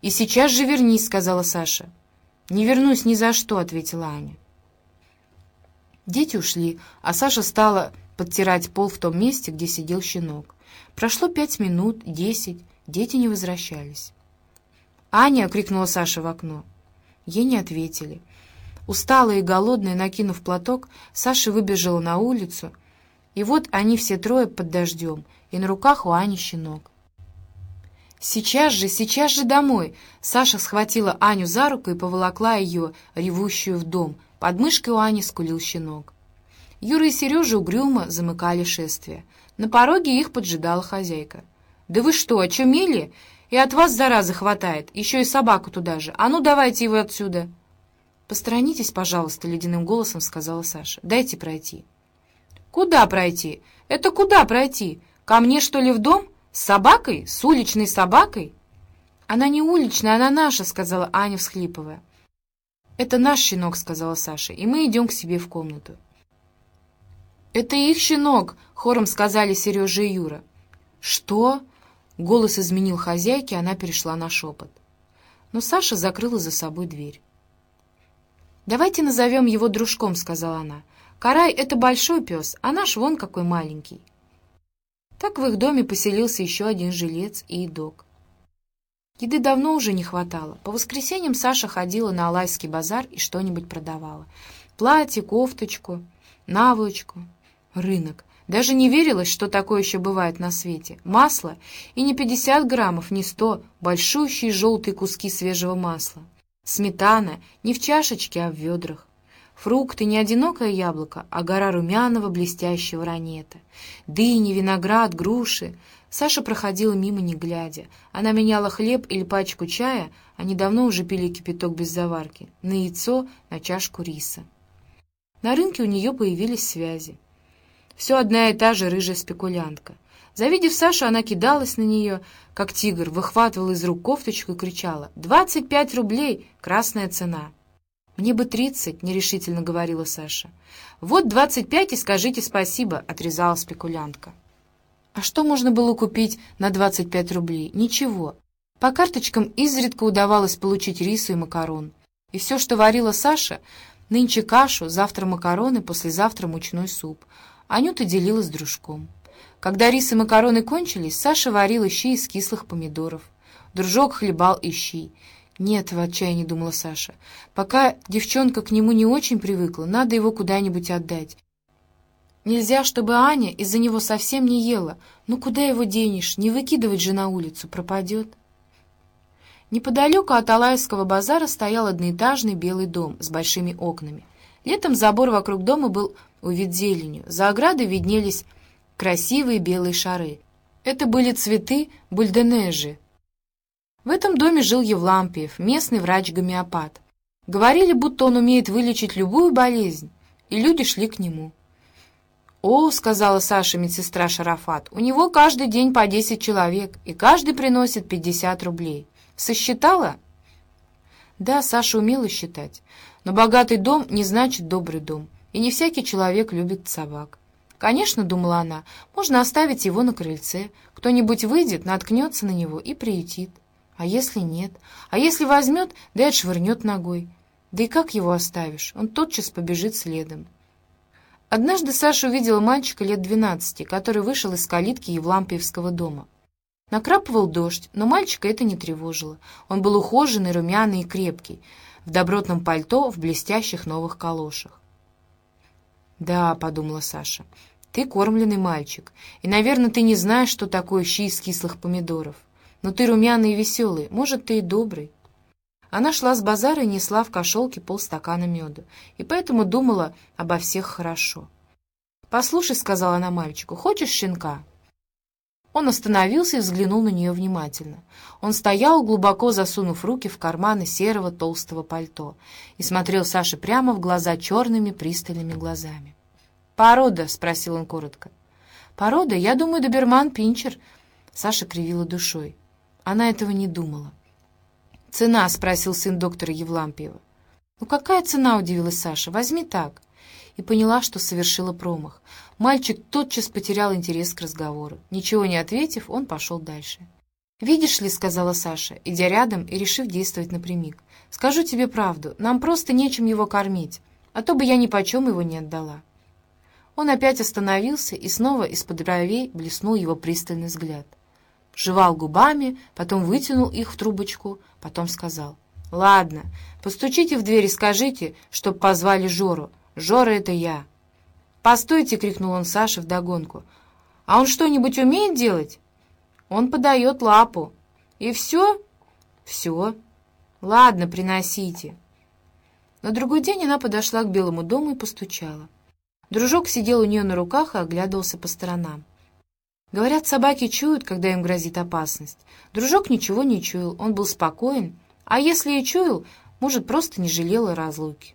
«И сейчас же вернись», — сказала Саша. «Не вернусь ни за что», — ответила Аня. Дети ушли, а Саша стала подтирать пол в том месте, где сидел щенок. Прошло пять минут, десять, дети не возвращались. «Аня!» — крикнула Саша в окно. Ей не ответили. Усталая и голодная, накинув платок, Саша выбежала на улицу, и вот они все трое под дождем, и на руках у Ани щенок. «Сейчас же, сейчас же домой!» Саша схватила Аню за руку и поволокла ее, ревущую в дом. Под мышкой у Ани скулил щенок. Юра и Сережа угрюмо замыкали шествие. На пороге их поджидала хозяйка. «Да вы что, очумели? И от вас зараза хватает, еще и собаку туда же. А ну, давайте его отсюда!» «Посторонитесь, пожалуйста», — ледяным голосом сказала Саша. «Дайте пройти». «Куда пройти? Это куда пройти? Ко мне, что ли, в дом?» «С собакой? С уличной собакой?» «Она не уличная, она наша», — сказала Аня, всхлипывая. «Это наш щенок», — сказала Саша, — «и мы идем к себе в комнату». «Это их щенок», — хором сказали Сережа и Юра. «Что?» — голос изменил хозяйке, она перешла на шепот. Но Саша закрыла за собой дверь. «Давайте назовем его дружком», — сказала она. «Карай — это большой пес, а наш вон какой маленький». Так в их доме поселился еще один жилец и едок. Еды давно уже не хватало. По воскресеньям Саша ходила на Алайский базар и что-нибудь продавала. Платье, кофточку, наволочку, рынок. Даже не верилось, что такое еще бывает на свете. Масло, и не 50 граммов, не 100, большущие желтые куски свежего масла. Сметана, не в чашечке, а в ведрах. Фрукты — не одинокое яблоко, а гора румяного блестящего ранета. Дыни, виноград, груши. Саша проходила мимо, не глядя. Она меняла хлеб или пачку чая, они давно уже пили кипяток без заварки, на яйцо, на чашку риса. На рынке у нее появились связи. Все одна и та же рыжая спекулянтка. Завидев Сашу, она кидалась на нее, как тигр, выхватывала из рук кофточку и кричала «Двадцать пять рублей! Красная цена!» «Мне бы тридцать», — нерешительно говорила Саша. «Вот двадцать пять и скажите спасибо», — отрезала спекулянтка. А что можно было купить на двадцать пять рублей? Ничего. По карточкам изредка удавалось получить рису и макарон. И все, что варила Саша, нынче кашу, завтра макароны, послезавтра мучной суп. Анюта делила с дружком. Когда рис и макароны кончились, Саша варила щи из кислых помидоров. Дружок хлебал и щи. «Нет», — в отчаянии думала Саша, — «пока девчонка к нему не очень привыкла, надо его куда-нибудь отдать. Нельзя, чтобы Аня из-за него совсем не ела. Ну куда его денешь? Не выкидывать же на улицу, пропадет». Неподалеку от Алайского базара стоял одноэтажный белый дом с большими окнами. Летом забор вокруг дома был увид зеленью. За оградой виднелись красивые белые шары. Это были цветы бульденежи, в этом доме жил Евлампиев, местный врач-гомеопат. Говорили, будто он умеет вылечить любую болезнь, и люди шли к нему. «О, — сказала Саша медсестра Шарафат, — у него каждый день по десять человек, и каждый приносит пятьдесят рублей. Сосчитала?» Да, Саша умела считать, но богатый дом не значит добрый дом, и не всякий человек любит собак. Конечно, думала она, можно оставить его на крыльце, кто-нибудь выйдет, наткнется на него и приютит. А если нет? А если возьмет, да и отшвырнет ногой? Да и как его оставишь? Он тотчас побежит следом. Однажды Саша увидела мальчика лет двенадцати, который вышел из калитки Евлампиевского дома. Накрапывал дождь, но мальчика это не тревожило. Он был ухоженный, румяный и крепкий, в добротном пальто, в блестящих новых калошах. «Да», — подумала Саша, — «ты кормленный мальчик, и, наверное, ты не знаешь, что такое щи из кислых помидоров. Но ты румяный и веселый, может, ты и добрый». Она шла с базара и несла в кошелке полстакана меда, и поэтому думала обо всех хорошо. «Послушай», — сказала она мальчику, — «хочешь щенка?» Он остановился и взглянул на нее внимательно. Он стоял, глубоко засунув руки в карманы серого толстого пальто, и смотрел Саше прямо в глаза черными пристальными глазами. «Порода?» — спросил он коротко. «Порода? Я думаю, доберман-пинчер». Саша кривила душой. Она этого не думала. «Цена?» — спросил сын доктора Евлампиева. «Ну какая цена?» — удивилась Саша. «Возьми так». И поняла, что совершила промах. Мальчик тотчас потерял интерес к разговору. Ничего не ответив, он пошел дальше. «Видишь ли», — сказала Саша, идя рядом и решив действовать напрямик, «скажу тебе правду, нам просто нечем его кормить, а то бы я ни почем его не отдала». Он опять остановился, и снова из-под бровей блеснул его пристальный взгляд. Жевал губами, потом вытянул их в трубочку, потом сказал, «Ладно, постучите в дверь и скажите, чтоб позвали Жору. Жора — это я». «Постойте!» — крикнул он Саше вдогонку. «А он что-нибудь умеет делать?» «Он подает лапу». «И все?» «Все». «Ладно, приносите». На другой день она подошла к Белому дому и постучала. Дружок сидел у нее на руках и оглядывался по сторонам. Говорят, собаки чуют, когда им грозит опасность. Дружок ничего не чуял, он был спокоен, а если и чуял, может, просто не жалел о разлуке.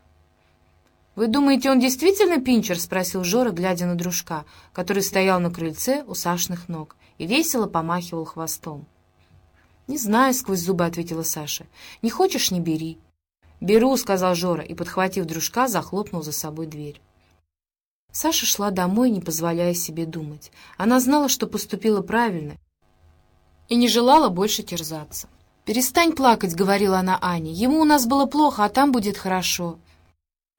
«Вы думаете, он действительно пинчер?» — спросил Жора, глядя на дружка, который стоял на крыльце у Сашных ног и весело помахивал хвостом. «Не знаю», — сквозь зубы ответила Саша. «Не хочешь — не бери». «Беру», — сказал Жора и, подхватив дружка, захлопнул за собой дверь. Саша шла домой, не позволяя себе думать. Она знала, что поступила правильно, и не желала больше терзаться. «Перестань плакать», — говорила она Ане. «Ему у нас было плохо, а там будет хорошо».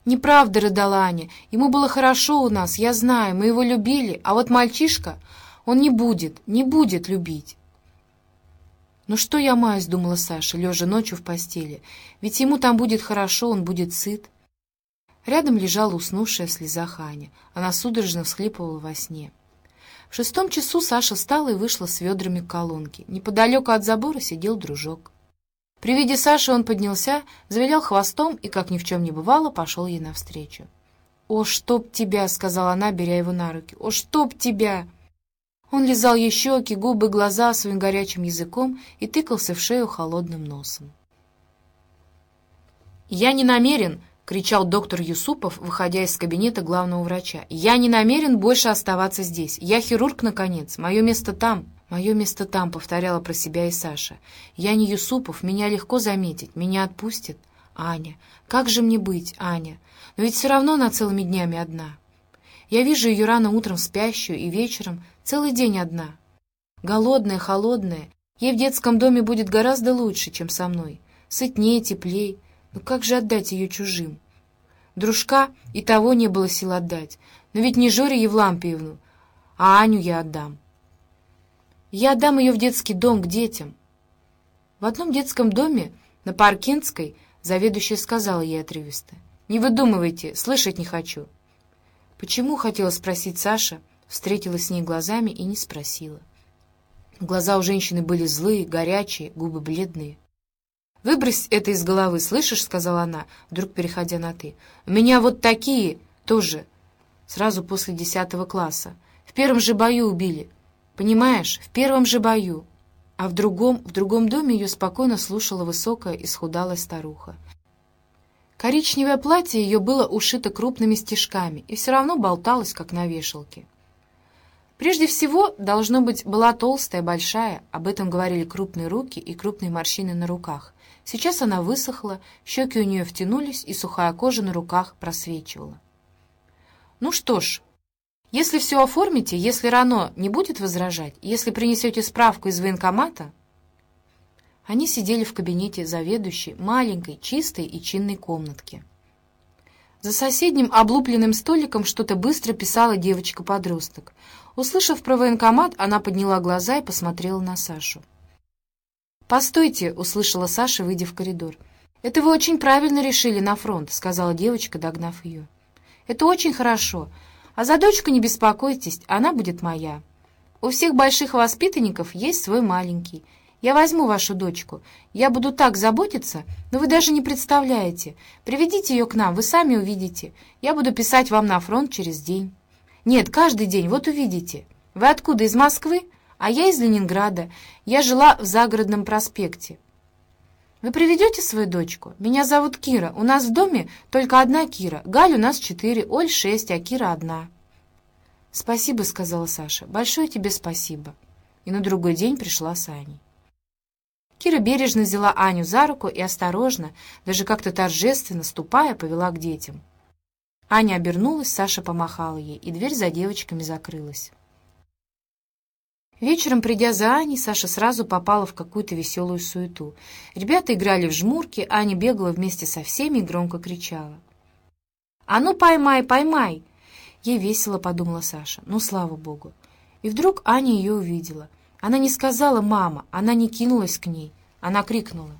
«Неправда», — рыдала Аня. «Ему было хорошо у нас, я знаю, мы его любили, а вот мальчишка, он не будет, не будет любить». «Ну что я маюсь», — думала Саша, лежа ночью в постели. «Ведь ему там будет хорошо, он будет сыт». Рядом лежала уснувшая в слезах Аня. Она судорожно всхлипывала во сне. В шестом часу Саша встала и вышла с ведрами к колонке. Неподалеку от забора сидел дружок. При виде Саши он поднялся, завилял хвостом и, как ни в чем не бывало, пошел ей навстречу. «О, чтоб тебя!» — сказала она, беря его на руки. «О, чтоб тебя!» Он лизал ей щеки, губы, глаза своим горячим языком и тыкался в шею холодным носом. «Я не намерен!» — кричал доктор Юсупов, выходя из кабинета главного врача. «Я не намерен больше оставаться здесь. Я хирург, наконец. Мое место там». «Мое место там», — повторяла про себя и Саша. «Я не Юсупов, меня легко заметить, меня отпустят». «Аня, как же мне быть, Аня? Но ведь все равно она целыми днями одна. Я вижу ее рано утром спящую и вечером целый день одна. Голодная, холодная. Ей в детском доме будет гораздо лучше, чем со мной. Сытнее, теплей. Ну как же отдать ее чужим? Дружка и того не было сил отдать. Но ведь не Жоре Евлампиевну, а Аню я отдам. Я отдам ее в детский дом к детям. В одном детском доме на Паркинской заведующая сказала ей отрывисто. «Не выдумывайте, слышать не хочу». «Почему?» — хотела спросить Саша, встретилась с ней глазами и не спросила. Глаза у женщины были злые, горячие, губы бледные. «Выбрось это из головы, слышишь?» — сказала она, вдруг переходя на «ты». «У меня вот такие тоже, сразу после десятого класса. В первом же бою убили. Понимаешь, в первом же бою». А в другом, в другом доме ее спокойно слушала высокая и схудалая старуха. Коричневое платье ее было ушито крупными стежками и все равно болталось, как на вешалке. Прежде всего, должно быть, была толстая, большая, об этом говорили крупные руки и крупные морщины на руках. Сейчас она высохла, щеки у нее втянулись, и сухая кожа на руках просвечивала. «Ну что ж, если все оформите, если Рано не будет возражать, если принесете справку из военкомата...» Они сидели в кабинете заведующей, маленькой, чистой и чинной комнатки. За соседним облупленным столиком что-то быстро писала девочка-подросток. Услышав про военкомат, она подняла глаза и посмотрела на Сашу. «Постойте!» — услышала Саша, выйдя в коридор. «Это вы очень правильно решили на фронт», — сказала девочка, догнав ее. «Это очень хорошо. А за дочку не беспокойтесь, она будет моя. У всех больших воспитанников есть свой маленький. Я возьму вашу дочку. Я буду так заботиться, но вы даже не представляете. Приведите ее к нам, вы сами увидите. Я буду писать вам на фронт через день. Нет, каждый день, вот увидите. Вы откуда, из Москвы? А я из Ленинграда. Я жила в загородном проспекте. Вы приведете свою дочку? Меня зовут Кира. У нас в доме только одна Кира. Галь у нас четыре, Оль шесть, а Кира одна. «Спасибо», — сказала Саша. «Большое тебе спасибо». И на другой день пришла с Аней. Кира бережно взяла Аню за руку и осторожно, даже как-то торжественно ступая, повела к детям. Аня обернулась, Саша помахала ей, и дверь за девочками закрылась. Вечером, придя за Аней, Саша сразу попала в какую-то веселую суету. Ребята играли в жмурки, Аня бегала вместе со всеми и громко кричала. «А ну поймай, поймай!» Ей весело, подумала Саша. Ну, слава богу. И вдруг Аня ее увидела. Она не сказала «мама», она не кинулась к ней. Она крикнула.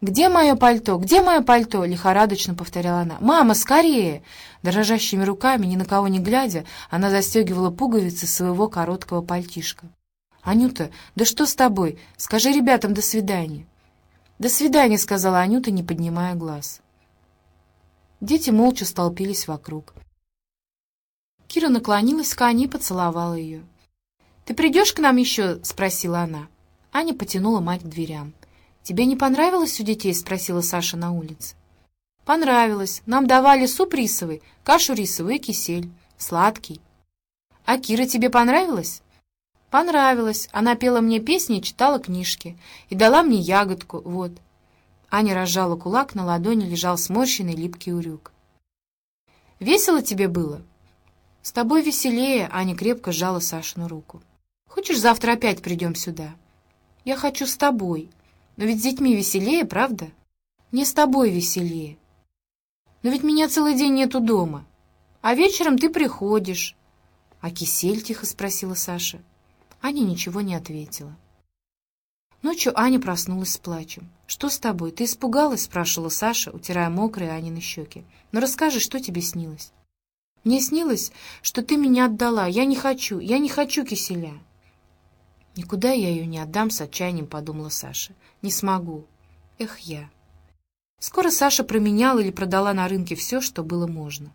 «Где мое пальто? Где мое пальто?» — лихорадочно повторяла она. «Мама, скорее!» Дрожащими руками, ни на кого не глядя, она застегивала пуговицы своего короткого пальтишка. «Анюта, да что с тобой? Скажи ребятам «до свидания». «До свидания», — сказала Анюта, не поднимая глаз. Дети молча столпились вокруг. Кира наклонилась к Ане и поцеловала ее. «Ты придешь к нам еще?» — спросила она. Аня потянула мать к дверям. «Тебе не понравилось у детей?» — спросила Саша на улице. «Понравилось. Нам давали суп рисовый, кашу рисовую и кисель. Сладкий». «А Кира тебе понравилась?» «Понравилось. Она пела мне песни и читала книжки. И дала мне ягодку. Вот». Аня разжала кулак, на ладони лежал сморщенный липкий урюк. «Весело тебе было?» «С тобой веселее», — Аня крепко сжала Сашину руку. «Хочешь, завтра опять придем сюда?» «Я хочу с тобой», но ведь с детьми веселее, правда? Не с тобой веселее. Но ведь меня целый день нету дома. А вечером ты приходишь. А кисель? — тихо спросила Саша. Аня ничего не ответила. Ночью Аня проснулась с плачем. «Что с тобой? Ты испугалась?» — спрашивала Саша, утирая мокрые Анины щеки. «Ну расскажи, что тебе снилось?» «Мне снилось, что ты меня отдала. Я не хочу, я не хочу киселя». «Никуда я ее не отдам с отчаянием», — подумала Саша. «Не смогу. Эх, я». Скоро Саша променяла или продала на рынке все, что было можно.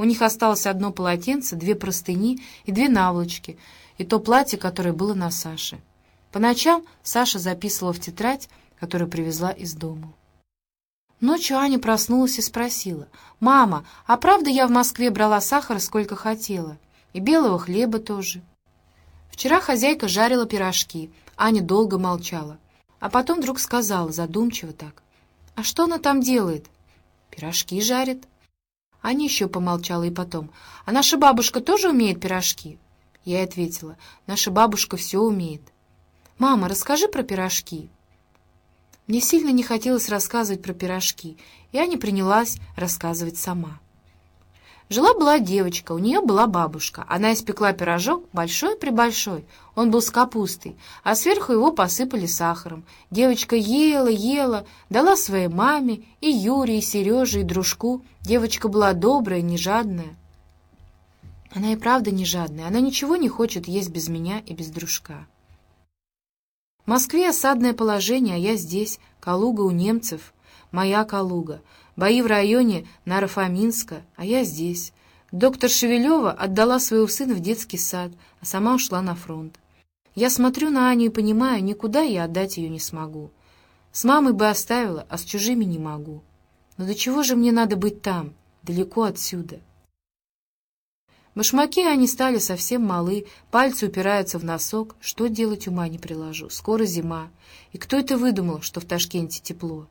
У них осталось одно полотенце, две простыни и две наволочки, и то платье, которое было на Саше. По ночам Саша записывала в тетрадь, которую привезла из дома. Ночью Аня проснулась и спросила, «Мама, а правда я в Москве брала сахара сколько хотела? И белого хлеба тоже?» Вчера хозяйка жарила пирожки. Аня долго молчала. А потом вдруг сказала, задумчиво так. «А что она там делает?» «Пирожки жарит». Аня еще помолчала и потом. «А наша бабушка тоже умеет пирожки?» Я ей ответила. «Наша бабушка все умеет». «Мама, расскажи про пирожки». Мне сильно не хотелось рассказывать про пирожки, и Аня принялась рассказывать сама. Жила-была девочка, у нее была бабушка. Она испекла пирожок большой-пребольшой. Он был с капустой, а сверху его посыпали сахаром. Девочка ела, ела, дала своей маме, и Юре, и Сереже, и дружку. Девочка была добрая, не жадная. Она и правда не жадная, она ничего не хочет есть без меня и без дружка. В Москве осадное положение, а я здесь, Калуга у немцев, моя Калуга — Бои в районе Нарафаминска, а я здесь. Доктор Шевелева отдала своего сына в детский сад, а сама ушла на фронт. Я смотрю на Аню и понимаю, никуда я отдать ее не смогу. С мамой бы оставила, а с чужими не могу. Но до чего же мне надо быть там, далеко отсюда? Башмаки они стали совсем малы, пальцы упираются в носок. Что делать ума не приложу. Скоро зима. И кто это выдумал, что в Ташкенте тепло?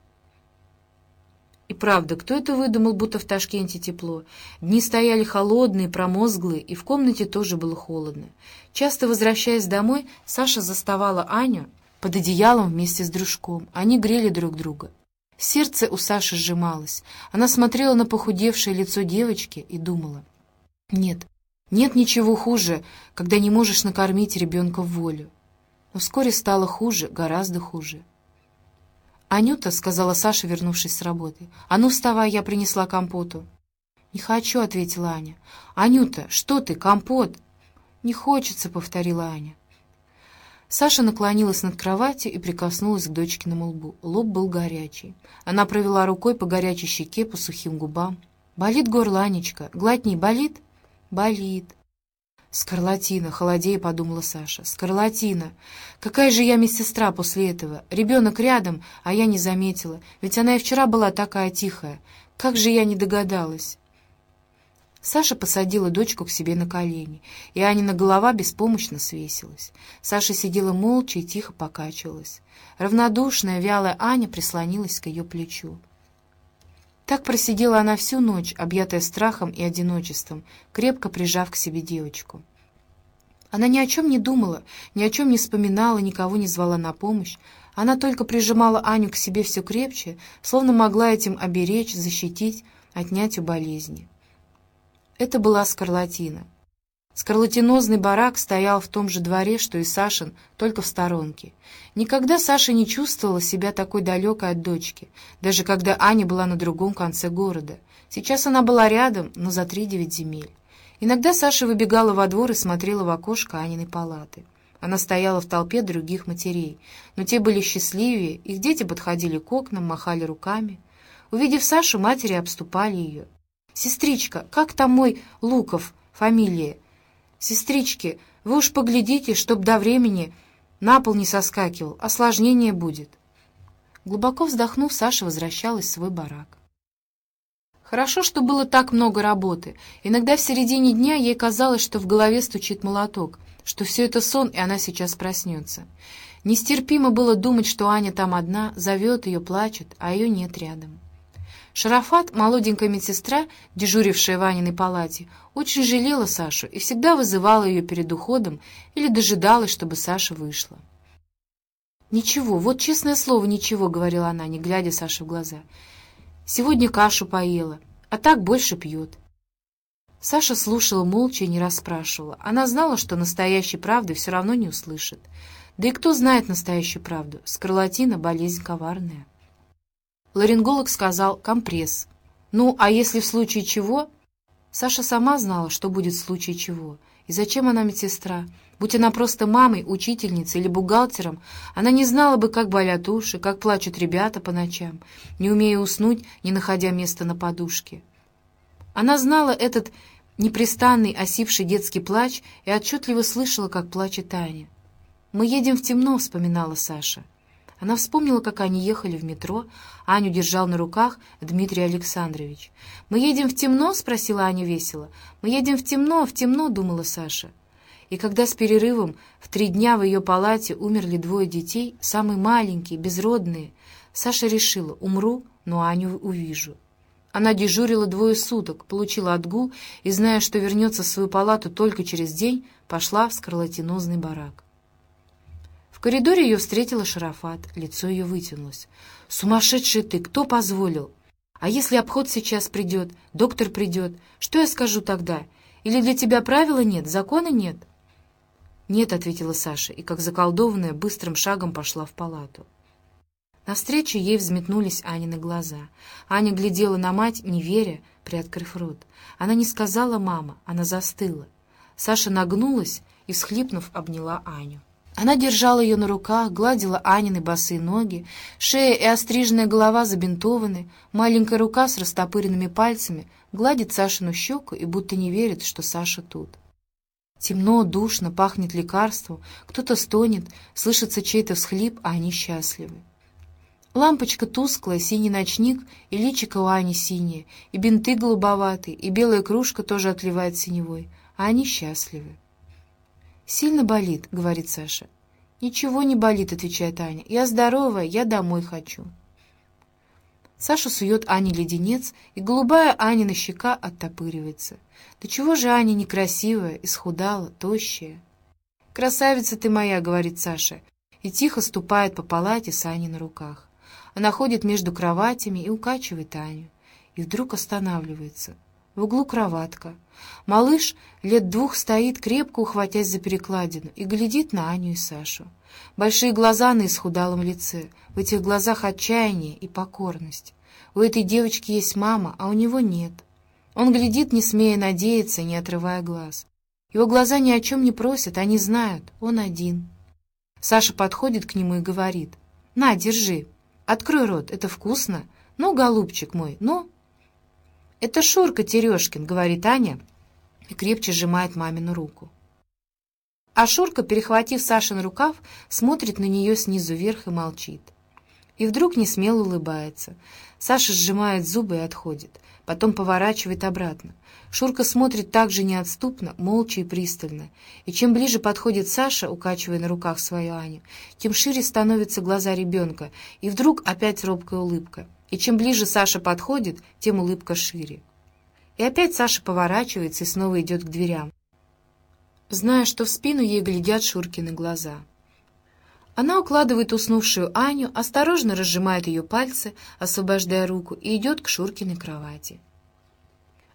И правда, кто это выдумал, будто в Ташкенте тепло? Дни стояли холодные, промозглые, и в комнате тоже было холодно. Часто возвращаясь домой, Саша заставала Аню под одеялом вместе с дружком. Они грели друг друга. Сердце у Саши сжималось. Она смотрела на похудевшее лицо девочки и думала. Нет, нет ничего хуже, когда не можешь накормить ребенка в волю. Но вскоре стало хуже, гораздо хуже. «Анюта», — сказала Саша, вернувшись с работы, — «а ну вставай, я принесла компоту». «Не хочу», — ответила Аня. «Анюта, что ты, компот?» «Не хочется», — повторила Аня. Саша наклонилась над кроватью и прикоснулась к дочкиному лбу. Лоб был горячий. Она провела рукой по горячей щеке, по сухим губам. «Болит горло, Анечка? Глотни, болит?» «Болит». «Скарлатина», — холодея подумала Саша. «Скарлатина! Какая же я медсестра после этого? Ребенок рядом, а я не заметила. Ведь она и вчера была такая тихая. Как же я не догадалась!» Саша посадила дочку к себе на колени, и Анина голова беспомощно свесилась. Саша сидела молча и тихо покачивалась. Равнодушная, вялая Аня прислонилась к ее плечу. Так просидела она всю ночь, объятая страхом и одиночеством, крепко прижав к себе девочку. Она ни о чем не думала, ни о чем не вспоминала, никого не звала на помощь. Она только прижимала Аню к себе все крепче, словно могла этим оберечь, защитить, отнять у болезни. Это была скарлатина. Скарлатинозный барак стоял в том же дворе, что и Сашин, только в сторонке. Никогда Саша не чувствовала себя такой далекой от дочки, даже когда Аня была на другом конце города. Сейчас она была рядом, но за три-девять земель. Иногда Саша выбегала во двор и смотрела в окошко Аниной палаты. Она стояла в толпе других матерей, но те были счастливее, их дети подходили к окнам, махали руками. Увидев Сашу, матери обступали ее. «Сестричка, как там мой Луков, фамилия?» «Сестрички, вы уж поглядите, чтоб до времени на пол не соскакивал, осложнение будет». Глубоко вздохнув, Саша возвращалась в свой барак. Хорошо, что было так много работы. Иногда в середине дня ей казалось, что в голове стучит молоток, что все это сон, и она сейчас проснется. Нестерпимо было думать, что Аня там одна, зовет ее, плачет, а ее нет рядом. Шарафат, молоденькая медсестра, дежурившая в Аниной палате, очень жалела Сашу и всегда вызывала ее перед уходом или дожидалась, чтобы Саша вышла. «Ничего, вот честное слово, ничего», — говорила она, не глядя Саше в глаза. «Сегодня кашу поела, а так больше пьет». Саша слушала молча и не расспрашивала. Она знала, что настоящей правды все равно не услышит. Да и кто знает настоящую правду? Скарлатина — болезнь коварная. Ларинголог сказал «компресс». Ну, а если в случае чего? Саша сама знала, что будет в случае чего. И зачем она медсестра? Будь она просто мамой, учительницей или бухгалтером, она не знала бы, как болят уши, как плачут ребята по ночам, не умея уснуть, не находя места на подушке. Она знала этот непрестанный, осипший детский плач и отчетливо слышала, как плачет Таня. «Мы едем в темно», — вспоминала Саша. Она вспомнила, как они ехали в метро. Аню держал на руках Дмитрий Александрович. «Мы едем в темно?» — спросила Аня весело. «Мы едем в темно, в темно», — думала Саша. И когда с перерывом в три дня в ее палате умерли двое детей, самые маленькие, безродные, Саша решила, умру, но Аню увижу. Она дежурила двое суток, получила отгул и, зная, что вернется в свою палату только через день, пошла в скарлатинозный барак. В коридоре ее встретила Шарафат, лицо ее вытянулось. «Сумасшедший ты! Кто позволил? А если обход сейчас придет, доктор придет, что я скажу тогда? Или для тебя правила нет, закона нет?» «Нет», — ответила Саша, и, как заколдованная, быстрым шагом пошла в палату. Навстречу ей взметнулись Анины глаза. Аня глядела на мать, не веря, приоткрыв рот. Она не сказала «мама», она застыла. Саша нагнулась и, всхлипнув, обняла Аню. Она держала ее на руках, гладила Анины босые ноги, шея и остриженная голова забинтованы, маленькая рука с растопыренными пальцами гладит Сашину щеку и будто не верит, что Саша тут. Темно, душно, пахнет лекарством, кто-то стонет, слышится чей-то всхлип, а они счастливы. Лампочка тусклая, синий ночник, и личико у Ани синее, и бинты голубоватые, и белая кружка тоже отливает синевой, а они счастливы. «Сильно болит», — говорит Саша. «Ничего не болит», — отвечает Аня. «Я здоровая, я домой хочу». Саша сует Ане леденец, и голубая Анина щека оттопыривается. Да чего же Аня некрасивая, исхудала, тощая? «Красавица ты моя», — говорит Саша, и тихо ступает по палате с Аней на руках. Она ходит между кроватями и укачивает Аню. И вдруг останавливается — в углу кроватка. Малыш лет двух стоит, крепко ухватясь за перекладину, и глядит на Аню и Сашу. Большие глаза на исхудалом лице. В этих глазах отчаяние и покорность. У этой девочки есть мама, а у него нет. Он глядит, не смея надеяться, не отрывая глаз. Его глаза ни о чем не просят, они знают, он один. Саша подходит к нему и говорит, «На, держи, открой рот, это вкусно. Ну, голубчик мой, ну, «Это Шурка Терешкин», — говорит Аня и крепче сжимает мамину руку. А Шурка, перехватив Сашин рукав, смотрит на нее снизу вверх и молчит. И вдруг несмело улыбается. Саша сжимает зубы и отходит. Потом поворачивает обратно. Шурка смотрит так же неотступно, молча и пристально. И чем ближе подходит Саша, укачивая на руках свою Аню, тем шире становятся глаза ребенка, и вдруг опять робкая улыбка — и чем ближе Саша подходит, тем улыбка шире. И опять Саша поворачивается и снова идет к дверям. зная, что в спину ей глядят Шуркины глаза. Она укладывает уснувшую Аню, осторожно разжимает ее пальцы, освобождая руку, и идет к Шуркиной кровати.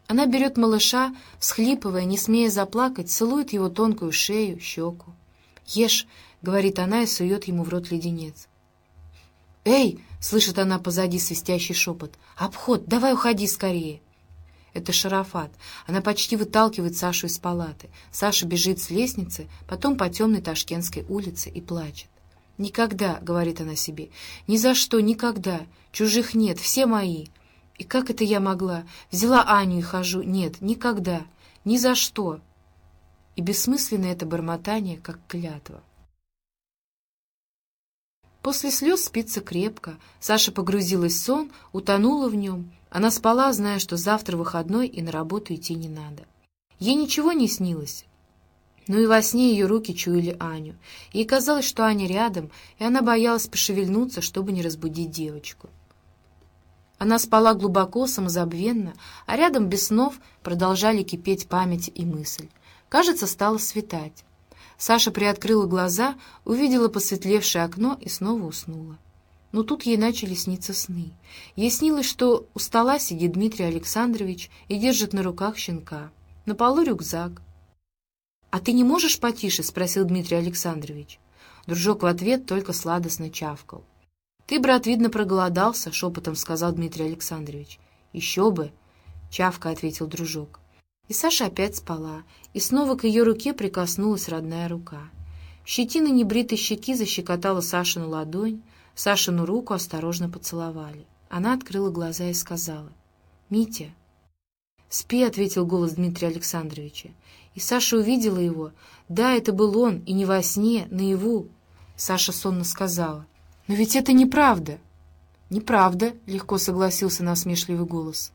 Она берет малыша, всхлипывая, не смея заплакать, целует его тонкую шею, щеку. «Ешь», — говорит она и сует ему в рот леденец. «Эй!» — слышит она позади свистящий шепот. «Обход! Давай уходи скорее!» Это Шарафат. Она почти выталкивает Сашу из палаты. Саша бежит с лестницы, потом по темной Ташкентской улице и плачет. «Никогда», — говорит она себе, — «ни за что, никогда. Чужих нет, все мои. И как это я могла? Взяла Аню и хожу. Нет, никогда. Ни за что». И бессмысленное это бормотание, как клятва. После слез спится крепко. Саша погрузилась в сон, утонула в нем. Она спала, зная, что завтра выходной и на работу идти не надо. Ей ничего не снилось. Но и во сне ее руки чуяли Аню. Ей казалось, что Аня рядом, и она боялась пошевельнуться, чтобы не разбудить девочку. Она спала глубоко, самозабвенно, а рядом без снов продолжали кипеть память и мысль. Кажется, стало светать. Саша приоткрыла глаза, увидела посветлевшее окно и снова уснула. Но тут ей начали сниться сны. Ей снилось, что у стола сидит Дмитрий Александрович и держит на руках щенка. На полу рюкзак. «А ты не можешь потише?» — спросил Дмитрий Александрович. Дружок в ответ только сладостно чавкал. «Ты, брат, видно, проголодался», — шепотом сказал Дмитрий Александрович. «Еще бы!» — чавка ответил дружок. И Саша опять спала, и снова к ее руке прикоснулась родная рука. Щетина небритой щеки защекотала Сашину ладонь, Сашину руку осторожно поцеловали. Она открыла глаза и сказала, «Митя». «Спи», — ответил голос Дмитрия Александровича. И Саша увидела его. Да, это был он, и не во сне, наяву. Саша сонно сказала, «Но ведь это неправда». «Неправда», — легко согласился насмешливый голос.